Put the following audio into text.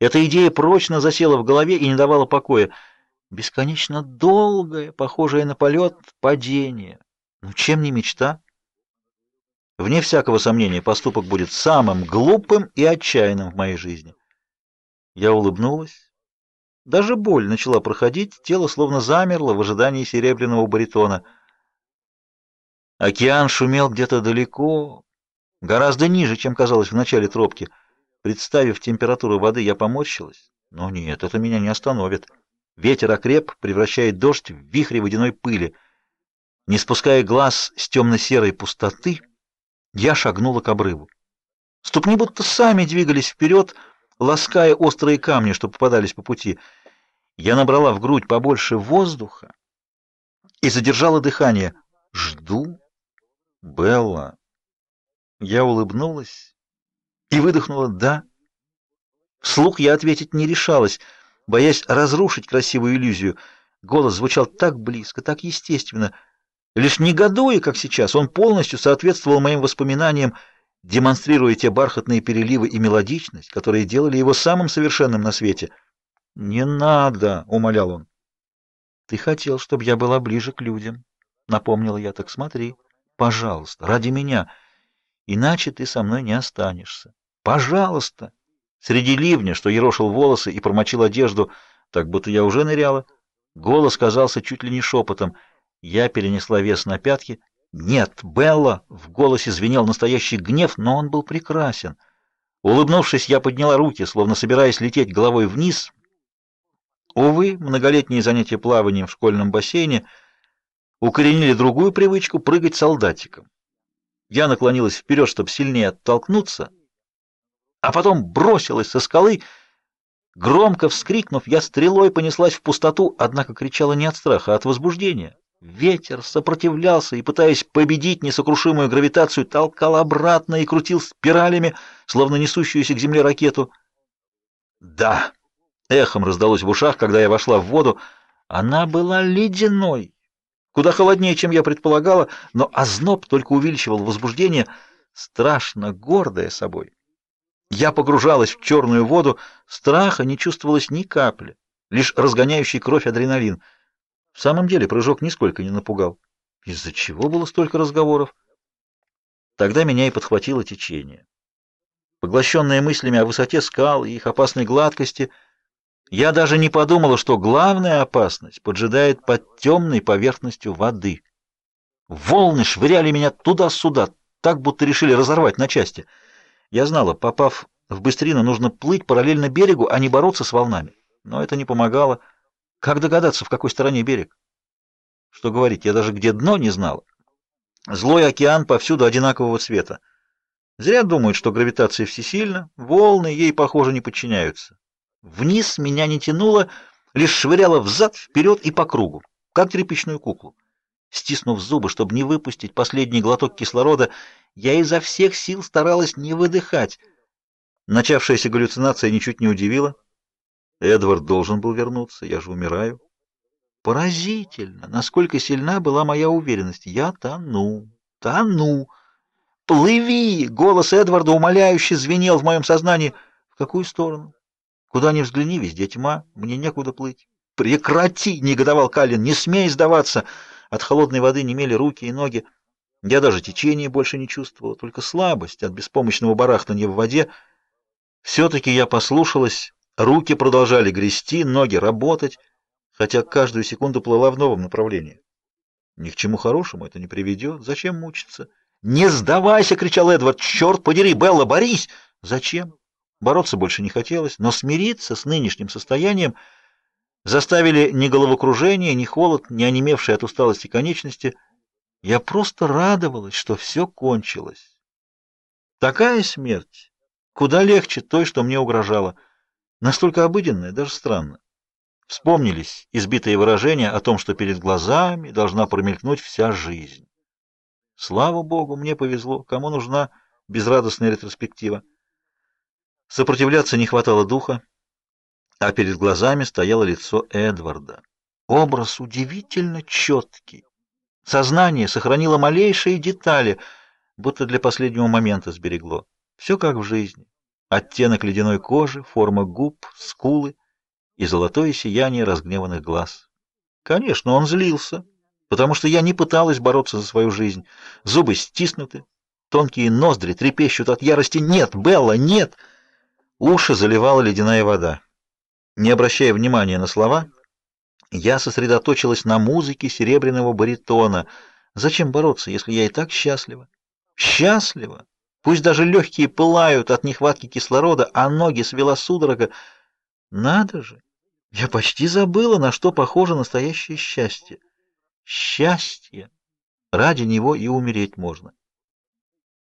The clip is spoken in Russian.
Эта идея прочно засела в голове и не давала покоя. Бесконечно долгое, похожее на полет, падение. Ну, чем не мечта? Вне всякого сомнения, поступок будет самым глупым и отчаянным в моей жизни. Я улыбнулась. Даже боль начала проходить, тело словно замерло в ожидании серебряного баритона. Океан шумел где-то далеко, гораздо ниже, чем казалось в начале тропки. Представив температуру воды, я поморщилась. Но нет, это меня не остановит. Ветер окреп, превращает дождь в вихри водяной пыли. Не спуская глаз с темно-серой пустоты, я шагнула к обрыву. Ступни будто сами двигались вперед, лаская острые камни, что попадались по пути. Я набрала в грудь побольше воздуха и задержала дыхание. Жду. Белла. Я улыбнулась и выдохнула «да». Вслух я ответить не решалась, боясь разрушить красивую иллюзию. Голос звучал так близко, так естественно. Лишь негодуя, как сейчас, он полностью соответствовал моим воспоминаниям, демонстрируя те бархатные переливы и мелодичность, которые делали его самым совершенным на свете. «Не надо!» — умолял он. «Ты хотел, чтобы я была ближе к людям», — напомнила я. «Так смотри, пожалуйста, ради меня, иначе ты со мной не останешься. Пожалуйста!» Среди ливня, что ерошил волосы и промочил одежду, так будто я уже ныряла, голос казался чуть ли не шепотом. Я перенесла вес на пятки. «Нет, Белла!» — в голосе звенел настоящий гнев, но он был прекрасен. Улыбнувшись, я подняла руки, словно собираясь лететь головой вниз. Увы, многолетние занятия плаванием в школьном бассейне укоренили другую привычку — прыгать солдатиком. Я наклонилась вперед, чтобы сильнее оттолкнуться, а потом бросилась со скалы. Громко вскрикнув, я стрелой понеслась в пустоту, однако кричала не от страха, а от возбуждения. Ветер сопротивлялся и, пытаясь победить несокрушимую гравитацию, толкал обратно и крутил спиралями, словно несущуюся к земле ракету. «Да!» — эхом раздалось в ушах, когда я вошла в воду. Она была ледяной, куда холоднее, чем я предполагала, но озноб только увеличивал возбуждение, страшно гордая собой. Я погружалась в черную воду, страха не чувствовалось ни капли, лишь разгоняющий кровь адреналин. В самом деле прыжок нисколько не напугал. Из-за чего было столько разговоров? Тогда меня и подхватило течение. Поглощенная мыслями о высоте скал и их опасной гладкости, я даже не подумала, что главная опасность поджидает под темной поверхностью воды. Волны швыряли меня туда-сюда, так будто решили разорвать на части — я знала, попав в быстрину, нужно плыть параллельно берегу, а не бороться с волнами. Но это не помогало. Как догадаться, в какой стороне берег? Что говорить, я даже где дно не знала. Злой океан повсюду одинакового цвета. Зря думают, что гравитация всесильна, волны ей, похоже, не подчиняются. Вниз меня не тянуло, лишь швыряло взад, вперед и по кругу, как тряпичную куклу. Стиснув зубы, чтобы не выпустить последний глоток кислорода, я изо всех сил старалась не выдыхать. Начавшаяся галлюцинация ничуть не удивила. Эдвард должен был вернуться, я же умираю. Поразительно, насколько сильна была моя уверенность. Я тону, тону. «Плыви!» — голос Эдварда умоляюще звенел в моем сознании. «В какую сторону? Куда ни взгляни, везде тьма, мне некуда плыть». «Прекрати!» — негодовал Каллин. «Не смей сдаваться!» От холодной воды немели руки и ноги. Я даже течения больше не чувствовала, только слабость от беспомощного барахтания в воде. Все-таки я послушалась, руки продолжали грести, ноги работать, хотя каждую секунду плыла в новом направлении. Ни к чему хорошему это не приведет. Зачем мучиться? «Не сдавайся!» — кричал Эдвард. «Черт подери, Белла, борись!» «Зачем?» Бороться больше не хотелось, но смириться с нынешним состоянием — заставили ни головокружение, ни холод, ни онемевшие от усталости конечности. Я просто радовалась, что все кончилось. Такая смерть куда легче той, что мне угрожала. Настолько обыденная, даже странно. Вспомнились избитые выражения о том, что перед глазами должна промелькнуть вся жизнь. Слава богу, мне повезло. Кому нужна безрадостная ретроспектива? Сопротивляться не хватало духа а перед глазами стояло лицо Эдварда. Образ удивительно четкий. Сознание сохранило малейшие детали, будто для последнего момента сберегло. Все как в жизни. Оттенок ледяной кожи, форма губ, скулы и золотое сияние разгневанных глаз. Конечно, он злился, потому что я не пыталась бороться за свою жизнь. Зубы стиснуты, тонкие ноздри трепещут от ярости. «Нет, Белла, нет!» Уши заливала ледяная вода. Не обращая внимания на слова, я сосредоточилась на музыке серебряного баритона. Зачем бороться, если я и так счастлива? Счастлива! Пусть даже легкие пылают от нехватки кислорода, а ноги свела судорога. Надо же! Я почти забыла, на что похоже настоящее счастье. Счастье! Ради него и умереть можно.